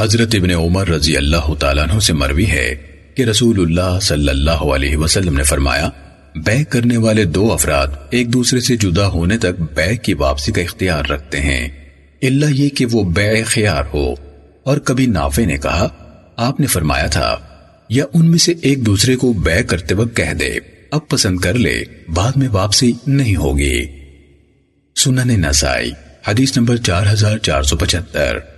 حضرت ابن عمر رضی اللہ تعالیٰ عنہ سے مروی ہے کہ رسول اللہ صلی اللہ علیہ وسلم نے فرمایا، بے کرنے والے دو افراد ایک دوسرے سے جدا ہونے تک بے کی واپسی کا اختیار رکھتے ہیں۔ اللہ یہ کہ وہ بے خیار ہو۔ اور کبھی نافع نے کہا، آپ نے فرمایا تھا، یا ان میں سے ایک دوسرے کو بے کرتے وقت کہہ دے، اب پسند کر لے، بعد میں واپسی نہیں ہوگی۔ سنن نسائی، حدیث نمبر چار ہزار چار سو پچہتر۔